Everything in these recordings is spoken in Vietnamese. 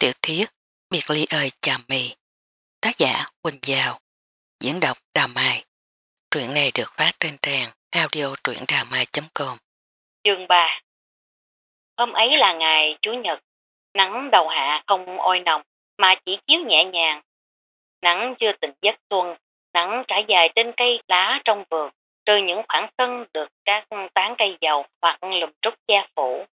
Tiểu thuyết Biệt ly ơi chà mì, Tác giả Quỳnh Giao, Diễn đọc Đà Mai. Truyện này được phát trên trang audio truyệnđàmai.com Chương 3 Hôm ấy là ngày Chủ nhật, Nắng đầu hạ không oi nồng mà chỉ chiếu nhẹ nhàng. Nắng chưa tỉnh giấc xuân, Nắng trải dài trên cây lá trong vườn, trừ những khoảng sân được các tán cây dầu hoặc lùm trúc che phủ.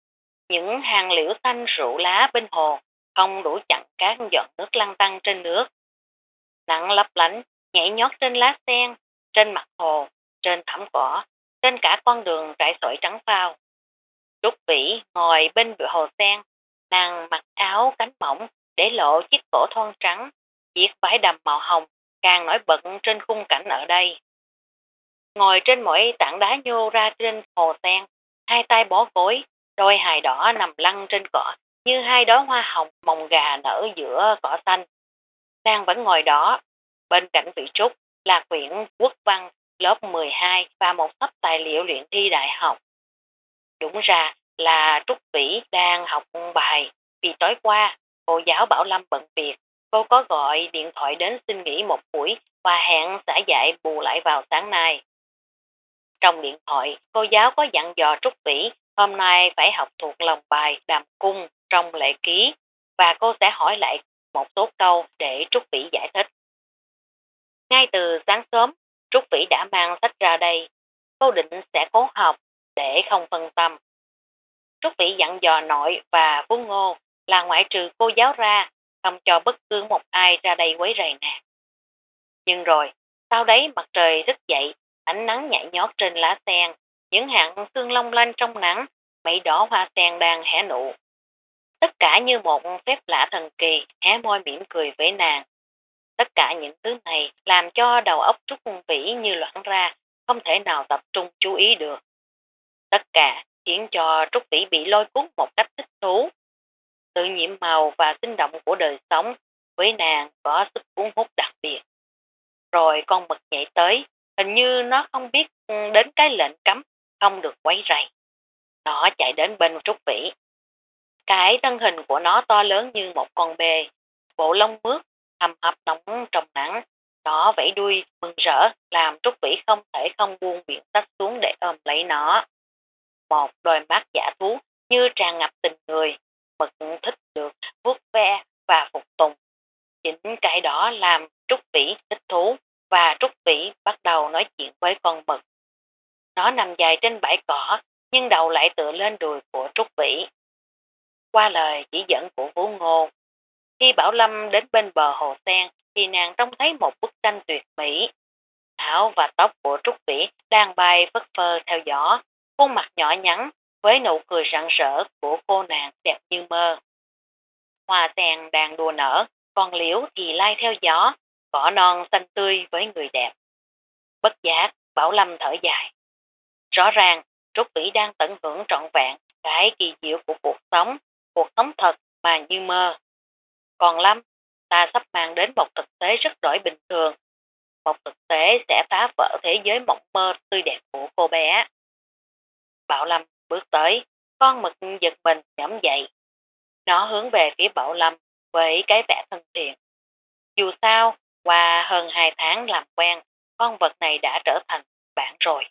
Những hàng liễu xanh rủ lá bên hồ không đủ chặn các giọt nước lăn tăng trên nước. Nắng lấp lánh, nhảy nhót trên lá sen, trên mặt hồ, trên thảm cỏ, trên cả con đường trải sỏi trắng phao. Trúc Vĩ ngồi bên bụi hồ sen, nàng mặc áo cánh mỏng để lộ chiếc cổ thon trắng, chiếc váy đầm màu hồng càng nổi bật trên khung cảnh ở đây. Ngồi trên mỗi tảng đá nhô ra trên hồ sen, hai tay bó gối, đôi hài đỏ nằm lăn trên cỏ như hai đóa hoa hồng mồng gà nở giữa cỏ xanh. Nàng vẫn ngồi đó, bên cạnh vị trúc là quyển quốc văn lớp 12 và một sắp tài liệu luyện thi đại học. Đúng ra là Trúc Vĩ đang học bài, vì tối qua cô giáo Bảo Lâm bận việc, cô có gọi điện thoại đến xin nghỉ một buổi và hẹn xã dạy bù lại vào sáng nay. Trong điện thoại, cô giáo có dặn dò Trúc Vĩ hôm nay phải học thuộc lòng bài đàm cung trong lễ ký và cô sẽ hỏi lại một số câu để Trúc Vĩ giải thích. Ngay từ sáng sớm, Trúc Vĩ đã mang sách ra đây. Cô định sẽ cố học để không phân tâm. Trúc Vĩ dặn dò nội và Phú Ngô là ngoại trừ cô giáo ra, không cho bất cứ một ai ra đây quấy rầy nè. Nhưng rồi, sau đấy mặt trời thức dậy, ánh nắng nhảy nhót trên lá sen, những hạt xương long lanh trong nắng, mây đỏ hoa sen đang hé nụ. Tất cả như một phép lạ thần kỳ, hé môi mỉm cười với nàng. Tất cả những thứ này làm cho đầu óc Trúc Vĩ như loãng ra, không thể nào tập trung chú ý được. Tất cả khiến cho Trúc Vĩ bị lôi cuốn một cách thích thú. Sự nhiễm màu và sinh động của đời sống với nàng có sức cuốn hút đặc biệt. Rồi con mực nhảy tới, hình như nó không biết đến cái lệnh cấm, không được quấy rầy. Nó chạy đến bên Trúc Vĩ, cái thân hình của nó to lớn như một con bê, bộ lông mướt, hầm hập nóng trong nắng. Nó vẫy đuôi, mừng rỡ, làm Trúc Vĩ không thể không buông biển tách xuống để ôm lấy nó. Một đôi mắt giả thú như tràn ngập tình người, mực thích được vuốt ve và phục tùng. Chính cái đó làm Trúc Vĩ thích thú và Trúc Vĩ bắt đầu nói chuyện với con mực. Nó nằm dài trên bãi cỏ, nhưng đầu lại tựa lên đùi của Trúc Vĩ qua lời chỉ dẫn của Vũ Ngô. Khi Bảo Lâm đến bên bờ hồ sen thì nàng trông thấy một bức tranh tuyệt mỹ. thảo và tóc của Trúc Vĩ đang bay phất phơ theo gió, khuôn mặt nhỏ nhắn với nụ cười rạng rỡ của cô nàng đẹp như mơ. Hoa sen đang đùa nở, còn liễu thì lai theo gió, cỏ non xanh tươi với người đẹp. Bất giác, Bảo Lâm thở dài. Rõ ràng, Trúc Vĩ đang tận hưởng trọn vẹn cái kỳ diệu của cuộc sống cuộc sống thật mà như mơ. Còn Lâm, ta sắp mang đến một thực tế rất đổi bình thường. Một thực tế sẽ phá vỡ thế giới mộng mơ tươi đẹp của cô bé. Bảo Lâm bước tới, con mực giật mình nhắm dậy. Nó hướng về phía Bảo Lâm với cái vẻ thân thiện. Dù sao, qua hơn hai tháng làm quen, con vật này đã trở thành bạn rồi.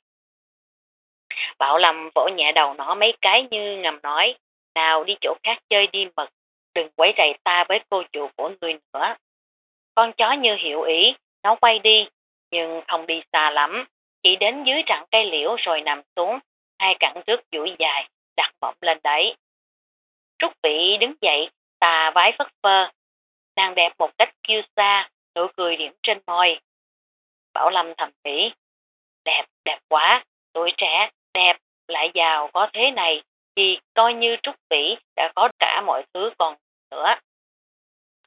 Bảo Lâm vỗ nhẹ đầu nó mấy cái như ngầm nói, nào đi chỗ khác chơi đi mật, đừng quấy rầy ta với cô chủ của người nữa. Con chó như hiểu ý, nó quay đi, nhưng không đi xa lắm, chỉ đến dưới rặng cây liễu rồi nằm xuống, hai cẳng trước duỗi dài, đặt mỏng lên đấy. Trúc vị đứng dậy, tà vái phất phơ, nàng đẹp một cách kiêu xa, nụ cười điểm trên môi. Bảo Lâm thầm nghĩ, đẹp, đẹp quá, tuổi trẻ, đẹp, lại giàu có thế này, thì coi như Trúc Vĩ đã có cả mọi thứ còn nữa.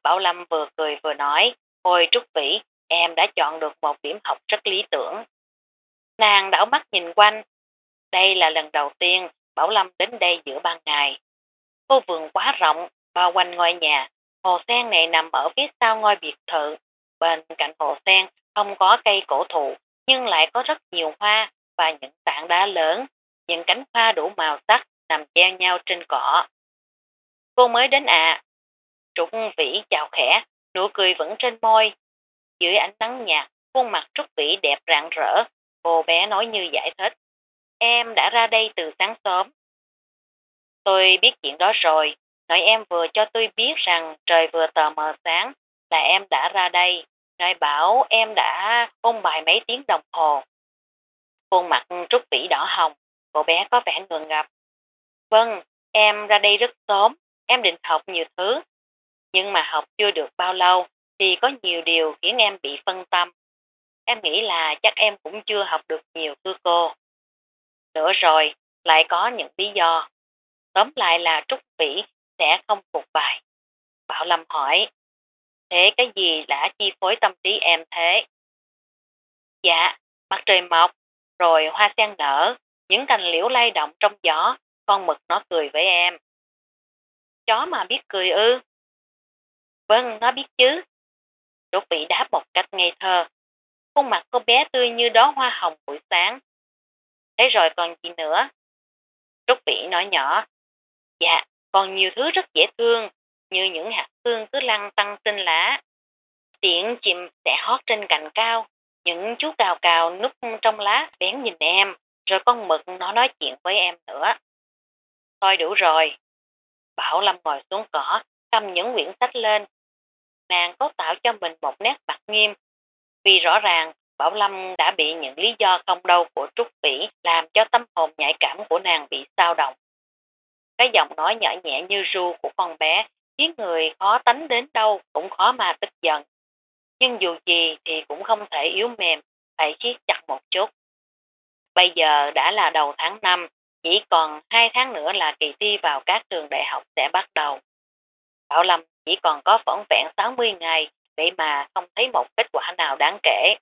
Bảo Lâm vừa cười vừa nói, Ôi Trúc Vĩ, em đã chọn được một điểm học rất lý tưởng. Nàng đảo mắt nhìn quanh. Đây là lần đầu tiên Bảo Lâm đến đây giữa ban ngày. Cô vườn quá rộng, bao quanh ngôi nhà. Hồ sen này nằm ở phía sau ngôi biệt thự. Bên cạnh hồ sen không có cây cổ thụ, nhưng lại có rất nhiều hoa và những tảng đá lớn. Những cánh hoa đủ màu sắc nằm gieo nhau trên cỏ. Cô mới đến ạ. À. Trúc Vĩ chào khẽ, nụ cười vẫn trên môi. Dưới ánh nắng nhạt, khuôn mặt Trúc Vĩ đẹp rạng rỡ, cô bé nói như giải thích. Em đã ra đây từ sáng sớm. Tôi biết chuyện đó rồi, nội em vừa cho tôi biết rằng trời vừa tờ mờ sáng là em đã ra đây. Nói bảo em đã ôn bài mấy tiếng đồng hồ. Khuôn mặt Trúc Vĩ đỏ hồng, cô bé có vẻ ngượng ngập. Vâng, em ra đây rất sớm, em định học nhiều thứ. Nhưng mà học chưa được bao lâu thì có nhiều điều khiến em bị phân tâm. Em nghĩ là chắc em cũng chưa học được nhiều thưa cô. Nữa rồi, lại có những lý do. Tóm lại là Trúc Vĩ sẽ không phục bài. Bảo Lâm hỏi, thế cái gì đã chi phối tâm trí em thế? Dạ, mặt trời mọc, rồi hoa sen nở, những cành liễu lay động trong gió, con mực nó cười với em. Chó mà biết cười ư? Vâng, nó biết chứ. Đỗ vị đáp một cách ngây thơ. Khuôn mặt cô bé tươi như đó hoa hồng buổi sáng. Thế rồi còn gì nữa? Trúc Vĩ nói nhỏ. Dạ, còn nhiều thứ rất dễ thương, như những hạt xương cứ lăn tăng trên lá. tiện chim sẽ hót trên cành cao, những chú cào cào núp trong lá vén nhìn em, rồi con mực nó nói chuyện với em nữa. Thôi đủ rồi. Bảo Lâm ngồi xuống cỏ, cầm những quyển sách lên. Nàng có tạo cho mình một nét mặt nghiêm, vì rõ ràng Bảo Lâm đã bị những lý do không đâu của Trúc Vĩ làm cho tâm hồn nhạy cảm của nàng bị sao động. Cái giọng nói nhỏ nhẹ như ru của con bé khiến người khó tánh đến đâu cũng khó mà tức giận. Nhưng dù gì thì cũng không thể yếu mềm, phải siết chặt một chút. Bây giờ đã là đầu tháng 5, chỉ còn 2 tháng nữa là kỳ thi vào các trường đại học sẽ bắt đầu. Bảo Lâm chỉ còn có phỏng vẹn 60 ngày để mà không thấy một kết quả nào đáng kể.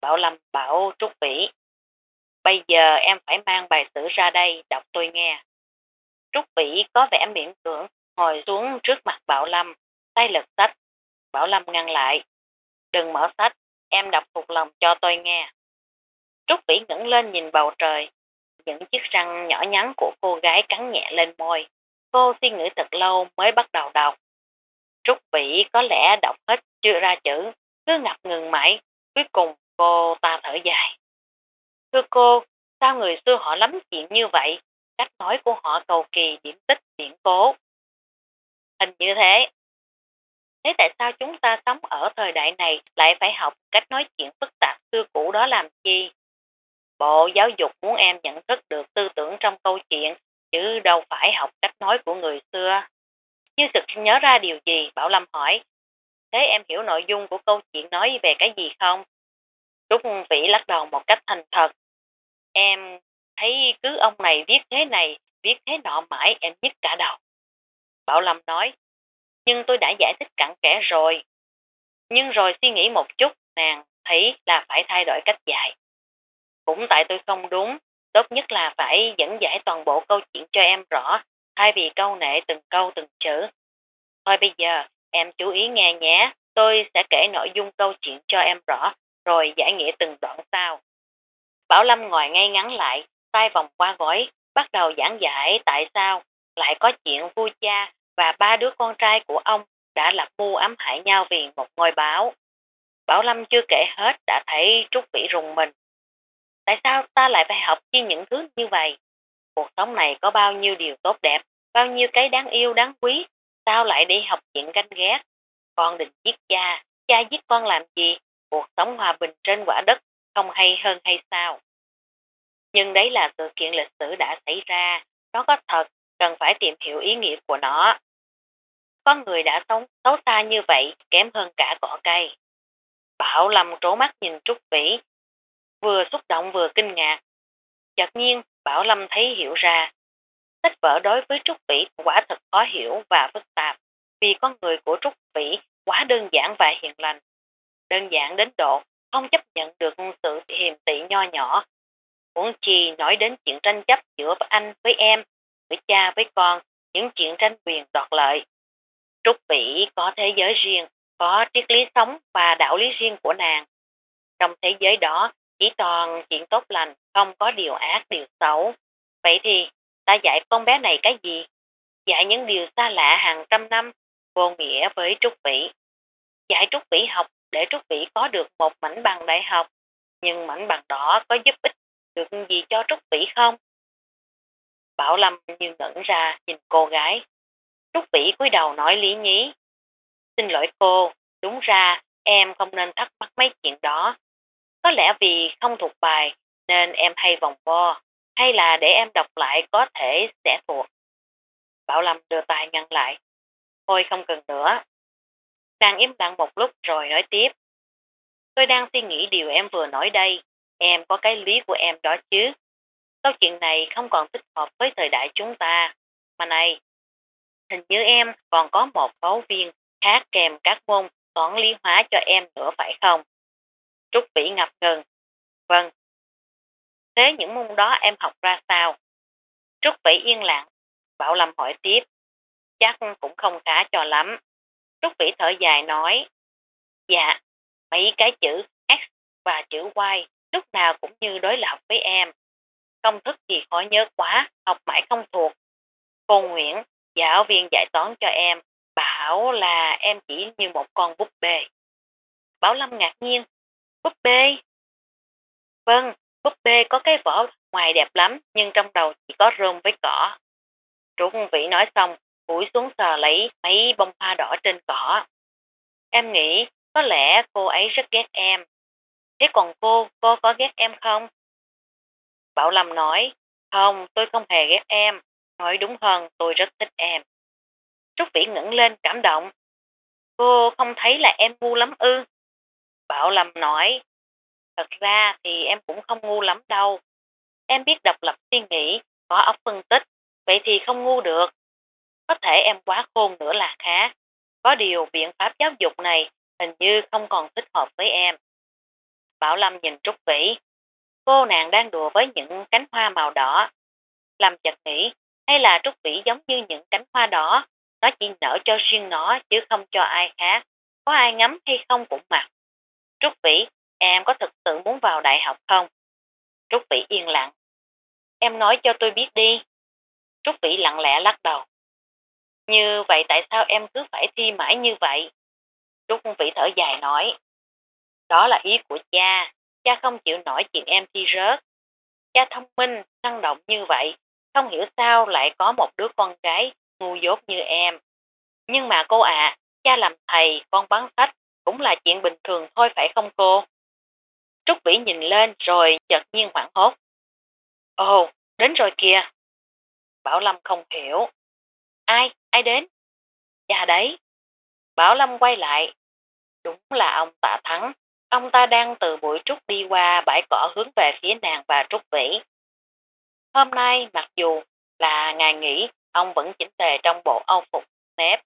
Bảo Lâm bảo Trúc Vĩ. Bây giờ em phải mang bài sử ra đây đọc tôi nghe. Trúc Vĩ có vẻ miễn cưỡng ngồi xuống trước mặt Bảo Lâm, tay lật sách. Bảo Lâm ngăn lại. Đừng mở sách, em đọc thuộc lòng cho tôi nghe. Trúc Vĩ ngẩng lên nhìn bầu trời. Những chiếc răng nhỏ nhắn của cô gái cắn nhẹ lên môi. Cô suy nghĩ thật lâu mới bắt đầu đọc. Trúc Vĩ có lẽ đọc hết chưa ra chữ, cứ ngập ngừng mãi. Cuối cùng cô ta thở dài. Thưa cô, sao người xưa họ lắm chuyện như vậy? Cách nói của họ cầu kỳ điểm tích điển cố. Hình như thế. Thế tại sao chúng ta sống ở thời đại này lại phải học cách nói chuyện phức tạp xưa cũ đó làm chi? Bộ giáo dục muốn em nhận thức được tư tưởng trong câu chuyện, chứ đâu phải học cách nói của người xưa. Như sực nhớ ra điều gì, Bảo Lâm hỏi. Thế em hiểu nội dung của câu chuyện nói về cái gì không? Trúc Vĩ lắc đầu một cách thành thật. Em thấy cứ ông này viết thế này, viết thế nọ mãi em nhức cả đầu. Bảo Lâm nói, nhưng tôi đã giải thích cặn kẽ rồi. Nhưng rồi suy nghĩ một chút, nàng thấy là phải thay đổi cách dạy. Cũng tại tôi không đúng, tốt nhất là phải dẫn giải toàn bộ câu chuyện cho em rõ, thay vì câu nệ từng câu từng chữ. Thôi bây giờ, em chú ý nghe nhé, tôi sẽ kể nội dung câu chuyện cho em rõ, rồi giải nghĩa từng đoạn sau. Bảo Lâm ngồi ngay ngắn lại, tay vòng qua gối, bắt đầu giảng giải tại sao lại có chuyện vua cha và ba đứa con trai của ông đã lập mưu ám hại nhau vì một ngôi báo. Bảo Lâm chưa kể hết đã thấy Trúc Vĩ rùng mình. Tại sao ta lại phải học chi những thứ như vậy? Cuộc sống này có bao nhiêu điều tốt đẹp, bao nhiêu cái đáng yêu đáng quý, sao lại đi học chuyện ganh ghét? Con định giết cha, cha giết con làm gì? Cuộc sống hòa bình trên quả đất không hay hơn hay sao? Nhưng đấy là sự kiện lịch sử đã xảy ra, nó có thật, cần phải tìm hiểu ý nghĩa của nó. Con người đã sống xấu xa như vậy kém hơn cả cỏ cây. Bảo Lâm trố mắt nhìn Trúc Vĩ, vừa xúc động vừa kinh ngạc. Chợt nhiên, Bảo Lâm thấy hiểu ra. Sách vở đối với Trúc Vĩ quả thật khó hiểu và phức tạp, vì con người của Trúc Vĩ quá đơn giản và hiền lành. Đơn giản đến độ không chấp nhận được sự hiềm tị nho nhỏ. Muốn chi nói đến chuyện tranh chấp giữa anh với em, với cha với con, những chuyện tranh quyền đoạt lợi. Trúc Vĩ có thế giới riêng, có triết lý sống và đạo lý riêng của nàng. Trong thế giới đó, chỉ toàn chuyện tốt lành, không có điều ác, điều xấu. Vậy thì, ta dạy con bé này cái gì? Dạy những điều xa lạ hàng trăm năm, vô nghĩa với Trúc Vĩ. Dạy Trúc Vĩ học để Trúc Vĩ có được một mảnh bằng đại học, nhưng mảnh bằng đó có giúp ích được gì cho Trúc Vĩ không? Bảo Lâm như ngẩn ra nhìn cô gái. Trúc Vĩ cúi đầu nói lý nhí. Xin lỗi cô, đúng ra em không nên thắc mắc mấy chuyện đó. Có lẽ vì không thuộc bài nên em hay vòng vo, hay là để em đọc lại có thể sẽ thuộc. Bảo Lâm đưa tay ngăn lại. Thôi không cần nữa. Nàng im lặng một lúc rồi nói tiếp. Tôi đang suy nghĩ điều em vừa nói đây. Em có cái lý của em đó chứ. Câu chuyện này không còn thích hợp với thời đại chúng ta. Mà này, hình như em còn có một phóng viên khác kèm các môn toán lý hóa cho em nữa phải không? Trúc Vĩ ngập ngừng. Vâng. Thế những môn đó em học ra sao? Trúc Vĩ yên lặng. Bảo Lâm hỏi tiếp. Chắc cũng không khá cho lắm. Trúc Vĩ thở dài nói. Dạ, mấy cái chữ X và chữ Y lúc nào cũng như đối lập với em. Công thức thì khó nhớ quá, học mãi không thuộc. Cô Nguyễn, giáo viên dạy toán cho em, bảo là em chỉ như một con búp bê. Bảo Lâm ngạc nhiên, búp bê? Vâng, búp bê có cái vỏ ngoài đẹp lắm, nhưng trong đầu chỉ có rơm với cỏ. Trung Vĩ nói xong, cúi xuống sờ lấy mấy bông hoa đỏ trên cỏ. Em nghĩ có lẽ cô ấy rất ghét em. Thế còn cô, cô có ghét em không? Bảo Lâm nói, không, tôi không hề ghét em. Nói đúng hơn, tôi rất thích em. Trúc Vĩ ngẩng lên cảm động. Cô không thấy là em ngu lắm ư? Bảo Lâm nói, thật ra thì em cũng không ngu lắm đâu. Em biết độc lập suy nghĩ, có óc phân tích, vậy thì không ngu được. Có thể em quá khôn nữa là khá. Có điều biện pháp giáo dục này hình như không còn thích hợp với em. Bảo Lâm nhìn Trúc Vĩ. Cô nàng đang đùa với những cánh hoa màu đỏ. Lâm chợt nghĩ, hay là Trúc Vĩ giống như những cánh hoa đỏ, nó chỉ nở cho riêng nó chứ không cho ai khác. Có ai ngắm hay không cũng mặc. Trúc Vĩ, em có thực sự muốn vào đại học không? Trúc Vĩ yên lặng. Em nói cho tôi biết đi. Trúc Vĩ lặng lẽ lắc đầu. Như vậy tại sao em cứ phải thi mãi như vậy? Trúc Vĩ thở dài nói. Đó là ý của cha, cha không chịu nổi chuyện em thi rớt. Cha thông minh, năng động như vậy, không hiểu sao lại có một đứa con gái ngu dốt như em. Nhưng mà cô ạ, cha làm thầy, con bán sách, cũng là chuyện bình thường thôi phải không cô? Trúc Vĩ nhìn lên rồi chợt nhiên hoảng hốt. Ồ, đến rồi kìa. Bảo Lâm không hiểu. Ai, ai đến? Cha đấy. Bảo Lâm quay lại. Đúng là ông tạ thắng. Ông ta đang từ bụi trúc đi qua bãi cỏ hướng về phía nàng và trúc vĩ. Hôm nay, mặc dù là ngày nghỉ, ông vẫn chỉnh tề trong bộ âu phục nếp.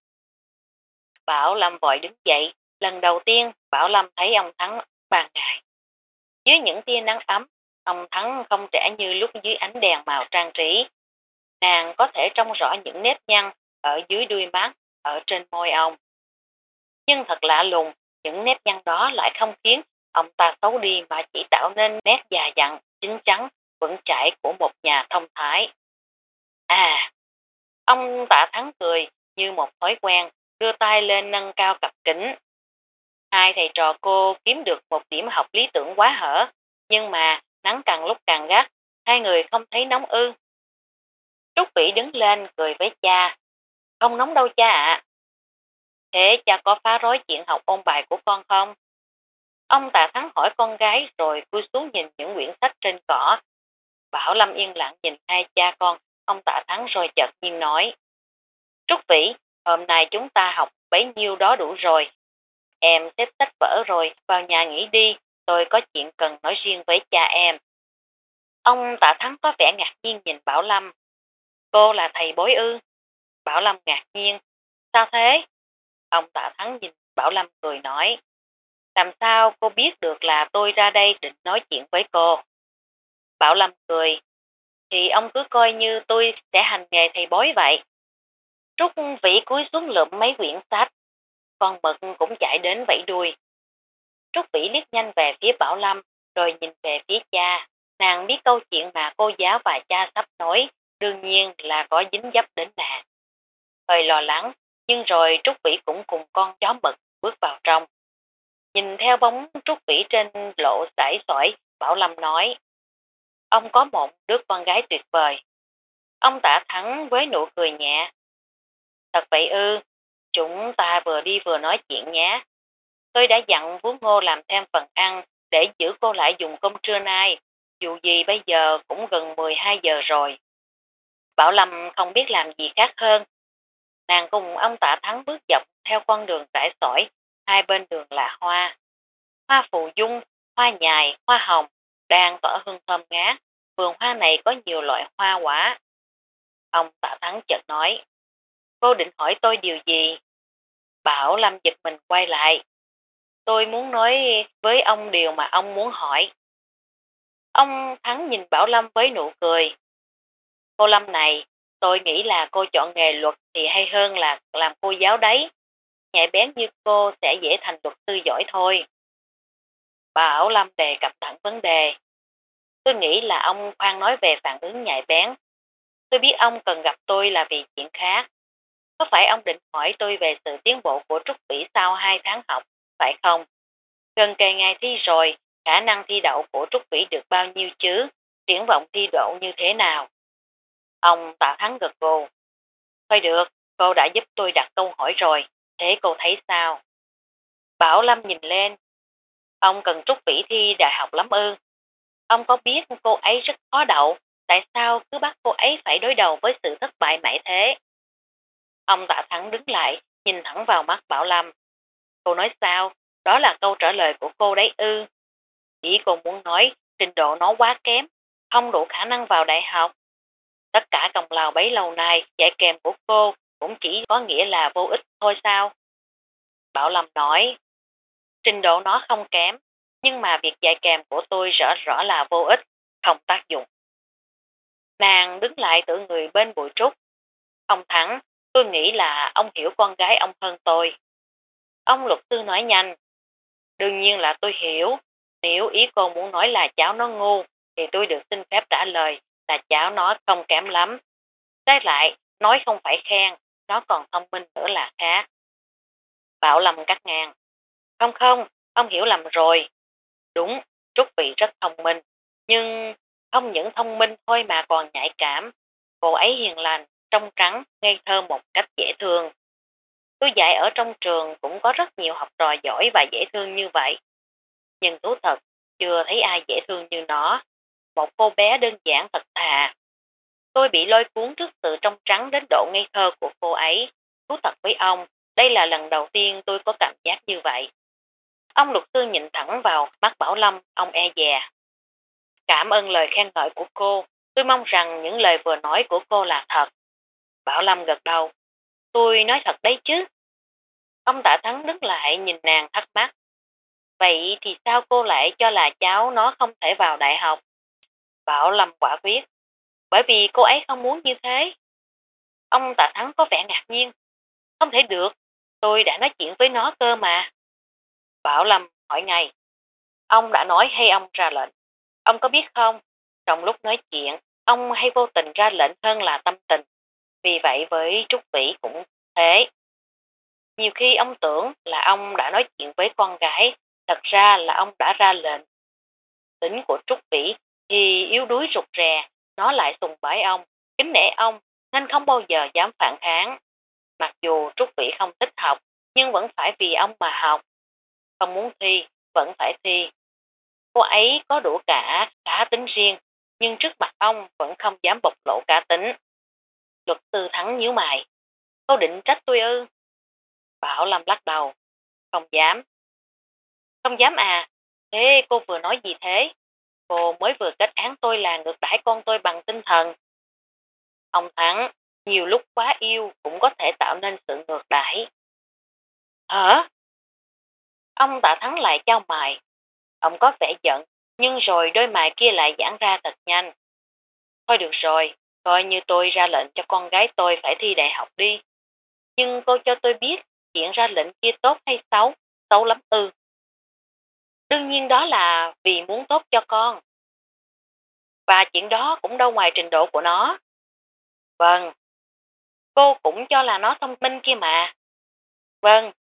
Bảo Lâm vội đứng dậy. Lần đầu tiên, Bảo Lâm thấy ông Thắng bàn ngày. Dưới những tia nắng ấm, ông Thắng không trẻ như lúc dưới ánh đèn màu trang trí. Nàng có thể trông rõ những nếp nhăn ở dưới đuôi mắt, ở trên môi ông. Nhưng thật lạ lùng, những nếp nhăn đó lại không khiến ông ta xấu đi mà chỉ tạo nên nét già dặn, chính chắn, vững chãi của một nhà thông thái. À, ông tạ thắng cười như một thói quen, đưa tay lên nâng cao cặp kính. Hai thầy trò cô kiếm được một điểm học lý tưởng quá hở, nhưng mà nắng càng lúc càng gắt, hai người không thấy nóng ư. Trúc Vĩ đứng lên cười với cha. Không nóng đâu cha ạ. Thế cha có phá rối chuyện học ôn bài của con không? Ông tạ thắng hỏi con gái rồi cúi xuống nhìn những quyển sách trên cỏ. Bảo Lâm yên lặng nhìn hai cha con, ông tạ thắng rồi chợt nhiên nói. Trúc Vĩ, hôm nay chúng ta học bấy nhiêu đó đủ rồi. Em xếp sách vở rồi, vào nhà nghỉ đi, tôi có chuyện cần nói riêng với cha em. Ông tạ thắng có vẻ ngạc nhiên nhìn Bảo Lâm. Cô là thầy bối ư? Bảo Lâm ngạc nhiên. Sao thế? Ông tạ thắng nhìn Bảo Lâm cười nói. Làm sao cô biết được là tôi ra đây định nói chuyện với cô? Bảo Lâm cười. Thì ông cứ coi như tôi sẽ hành nghề thầy bối vậy. Trúc vĩ cúi xuống lượm mấy quyển sách. Con mực cũng chạy đến vẫy đuôi. Trúc vĩ liếc nhanh về phía Bảo Lâm, rồi nhìn về phía cha. Nàng biết câu chuyện mà cô giáo và cha sắp nói, đương nhiên là có dính dấp đến nàng. Hơi lo lắng, nhưng rồi Trúc Vĩ cũng cùng con chó mực bước vào trong. Nhìn theo bóng Trúc Vĩ trên lộ sải sỏi, Bảo Lâm nói, ông có một đứa con gái tuyệt vời. Ông tả thắng với nụ cười nhẹ. Thật vậy ư, chúng ta vừa đi vừa nói chuyện nhé. Tôi đã dặn Vú Ngô làm thêm phần ăn để giữ cô lại dùng cơm trưa nay, dù gì bây giờ cũng gần 12 giờ rồi. Bảo Lâm không biết làm gì khác hơn. Nàng cùng ông tạ thắng bước dọc theo con đường trải sỏi, hai bên đường là hoa. Hoa phù dung, hoa nhài, hoa hồng, đang tỏ hương thơm ngát. Vườn hoa này có nhiều loại hoa quả. Ông tạ thắng chợt nói, cô định hỏi tôi điều gì? Bảo Lâm giật mình quay lại. Tôi muốn nói với ông điều mà ông muốn hỏi. Ông Thắng nhìn Bảo Lâm với nụ cười. Cô Lâm này, tôi nghĩ là cô chọn nghề luật thì hay hơn là làm cô giáo đấy. Nhạy bén như cô sẽ dễ thành luật sư giỏi thôi. Bảo Lâm đề cập thẳng vấn đề. Tôi nghĩ là ông khoan nói về phản ứng nhạy bén. Tôi biết ông cần gặp tôi là vì chuyện khác. Có phải ông định hỏi tôi về sự tiến bộ của Trúc Vĩ sau 2 tháng học, phải không? Gần kề ngày thi rồi, khả năng thi đậu của Trúc Vĩ được bao nhiêu chứ? Triển vọng thi đậu như thế nào? Ông Tạ Thắng gật gù. Thôi được, cô đã giúp tôi đặt câu hỏi rồi, thế cô thấy sao? Bảo Lâm nhìn lên. Ông cần Trúc Vĩ thi đại học lắm ư. Ông có biết cô ấy rất khó đậu, tại sao cứ bắt cô ấy phải đối đầu với sự thất bại mãi thế? Ông Tạ Thắng đứng lại, nhìn thẳng vào mắt Bảo Lâm. Cô nói sao? Đó là câu trả lời của cô đấy ư. Chỉ cô muốn nói trình độ nó quá kém, không đủ khả năng vào đại học. Tất cả công lao bấy lâu nay dạy kèm của cô cũng chỉ có nghĩa là vô ích thôi sao? Bảo Lâm nói, trình độ nó không kém, nhưng mà việc dạy kèm của tôi rõ rõ là vô ích, không tác dụng. Nàng đứng lại tự người bên bụi trúc. Ông Thắng, tôi nghĩ là ông hiểu con gái ông hơn tôi. Ông luật sư nói nhanh. Đương nhiên là tôi hiểu. Nếu ý cô muốn nói là cháu nó ngu, thì tôi được xin phép trả lời là cháu nó không kém lắm. Trái lại, nói không phải khen, nó còn thông minh nữa là khác. Bảo lầm cắt ngang. Không không, ông hiểu lầm rồi. Đúng, Trúc Vị rất thông minh, nhưng không những thông minh thôi mà còn nhạy cảm. Cô ấy hiền lành, trong trắng, ngây thơ một cách dễ thương. Tôi dạy ở trong trường cũng có rất nhiều học trò giỏi và dễ thương như vậy. Nhưng thú thật, chưa thấy ai dễ thương như nó. Một cô bé đơn giản thật thà. Tôi bị lôi cuốn trước sự trong trắng đến độ ngây thơ của cô ấy. Thú thật với ông, đây là lần đầu tiên tôi có cảm giác như vậy. Ông luật sư nhìn thẳng vào mắt Bảo Lâm, ông e dè. Cảm ơn lời khen ngợi của cô, tôi mong rằng những lời vừa nói của cô là thật. Bảo Lâm gật đầu, tôi nói thật đấy chứ. Ông tạ thắng đứng lại nhìn nàng thắc mắc. Vậy thì sao cô lại cho là cháu nó không thể vào đại học? Bảo Lâm quả quyết. Bởi vì cô ấy không muốn như thế. Ông tạ thắng có vẻ ngạc nhiên. Không thể được, tôi đã nói chuyện với nó cơ mà. Bảo Lâm hỏi ngay. Ông đã nói hay ông ra lệnh? Ông có biết không, trong lúc nói chuyện, ông hay vô tình ra lệnh hơn là tâm tình. Vì vậy với Trúc Vĩ cũng thế. Nhiều khi ông tưởng là ông đã nói chuyện với con gái, thật ra là ông đã ra lệnh. Tính của Trúc Vĩ thì yếu đuối rụt rè, nó lại sùng bái ông, kính nể ông, nên không bao giờ dám phản kháng. Mặc dù Trúc Vĩ không thích học, nhưng vẫn phải vì ông mà học. Không muốn thi, vẫn phải thi. Cô ấy có đủ cả cá tính riêng, nhưng trước mặt ông vẫn không dám bộc lộ cá tính. Luật sư thắng nhíu mày. Cô định trách tôi ư? Bảo Lâm lắc đầu. Không dám. Không dám à? Thế cô vừa nói gì thế? Cô mới vừa kết án tôi là ngược đãi con tôi bằng tinh thần. Ông Thắng, nhiều lúc quá yêu cũng có thể tạo nên sự ngược đãi. Hả? Ông tạ thắng lại trao mày. Ông có vẻ giận, nhưng rồi đôi mày kia lại giãn ra thật nhanh. Thôi được rồi, coi như tôi ra lệnh cho con gái tôi phải thi đại học đi. Nhưng cô cho tôi biết chuyện ra lệnh kia tốt hay xấu, xấu lắm ư. Đương nhiên đó là vì muốn tốt cho con. Và chuyện đó cũng đâu ngoài trình độ của nó. Vâng. Cô cũng cho là nó thông minh kia mà. Vâng.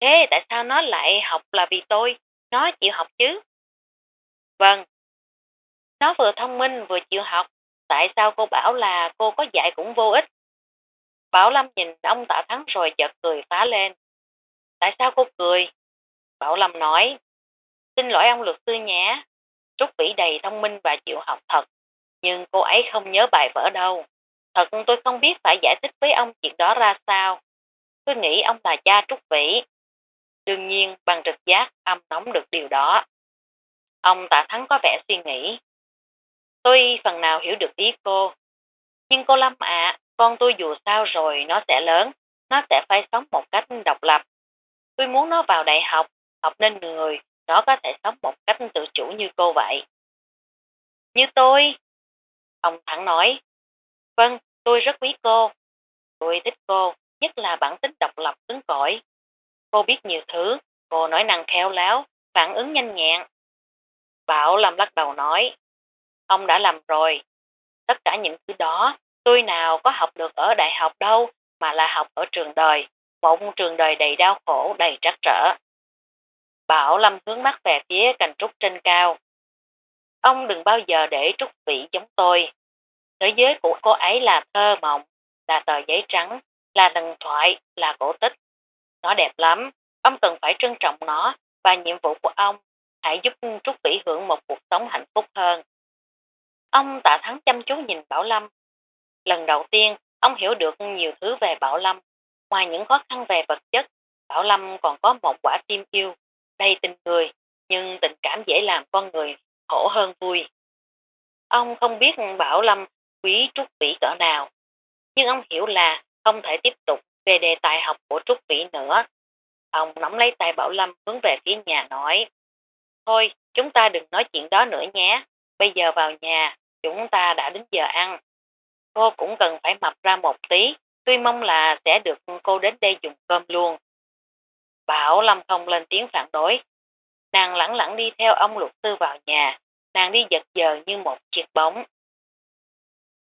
Thế tại sao nó lại học là vì tôi? Nó chịu học chứ? Vâng. Nó vừa thông minh vừa chịu học. Tại sao cô bảo là cô có dạy cũng vô ích? Bảo Lâm nhìn ông Tạ Thắng rồi chợt cười phá lên. Tại sao cô cười? Bảo Lâm nói. Xin lỗi ông luật sư nhé. Trúc Vĩ đầy thông minh và chịu học thật. Nhưng cô ấy không nhớ bài vở đâu. Thật tôi không biết phải giải thích với ông chuyện đó ra sao. Tôi nghĩ ông là cha Trúc Vĩ. Đương nhiên, bằng trực giác, âm nóng được điều đó. Ông Tạ Thắng có vẻ suy nghĩ. Tôi phần nào hiểu được ý cô. Nhưng cô Lâm ạ, con tôi dù sao rồi nó sẽ lớn, nó sẽ phải sống một cách độc lập. Tôi muốn nó vào đại học, học nên người, nó có thể sống một cách tự chủ như cô vậy. Như tôi. Ông thẳng nói. Vâng, tôi rất quý cô. Tôi thích cô, nhất là bản tính độc lập cứng cỏi. Cô biết nhiều thứ, cô nói năng khéo léo, phản ứng nhanh nhẹn. Bảo Lâm lắc đầu nói. Ông đã làm rồi. Tất cả những thứ đó Tôi nào có học được ở đại học đâu, mà là học ở trường đời, một trường đời đầy đau khổ, đầy trắc trở. Bảo Lâm hướng mắt về phía cành trúc trên cao. Ông đừng bao giờ để trúc vị giống tôi. Thế giới của cô ấy là thơ mộng, là tờ giấy trắng, là thần thoại, là cổ tích. Nó đẹp lắm, ông cần phải trân trọng nó và nhiệm vụ của ông hãy giúp Trúc Vĩ hưởng một cuộc sống hạnh phúc hơn. Ông tạ thắng chăm chú nhìn Bảo Lâm, Lần đầu tiên, ông hiểu được nhiều thứ về Bảo Lâm. Ngoài những khó khăn về vật chất, Bảo Lâm còn có một quả tim yêu, đầy tình người, nhưng tình cảm dễ làm con người khổ hơn vui. Ông không biết Bảo Lâm quý Trúc Vĩ cỡ nào, nhưng ông hiểu là không thể tiếp tục về đề tài học của Trúc Vĩ nữa. Ông nắm lấy tay Bảo Lâm hướng về phía nhà nói, Thôi, chúng ta đừng nói chuyện đó nữa nhé, bây giờ vào nhà, chúng ta đã đến giờ ăn cô cũng cần phải mập ra một tí, tôi mong là sẽ được cô đến đây dùng cơm luôn. Bảo Lâm không lên tiếng phản đối. Nàng lẳng lặng đi theo ông luật sư vào nhà, nàng đi giật giờ như một chiếc bóng.